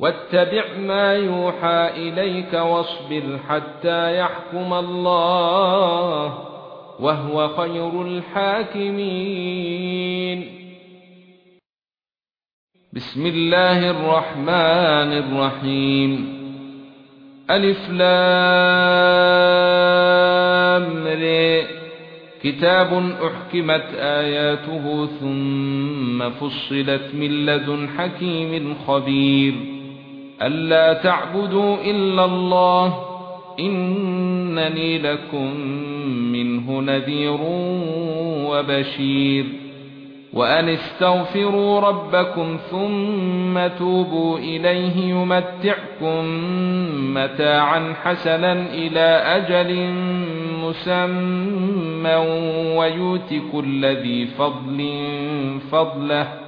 واتبع ما يوحى إليك واصبر حتى يحكم الله وهو خير الحاكمين. بسم الله الرحمن الرحيم. ألف لام ر. كتاب أحكمت آياته ثم فصلت من لدن حكيم خبير. ألا تعبدوا إلا الله إنني لكم منه نذير وبشير. وأن استغفروا ربكم ثم توبوا إليه يمتعكم متاعا حسنا إلى أجل مسمى ويؤتك كل ذي فضل فضله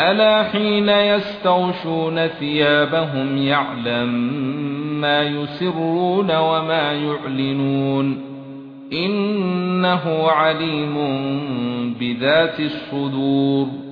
أَلَا حِينَ يَسْتَغْشُونَ ثِيَابَهُمْ يَعْلَمُ مَا يُسِرُّونَ وَمَا يُعْلِنُونَ إِنَّهُ عَلِيمٌ بِذَاتِ الصُّدُورِ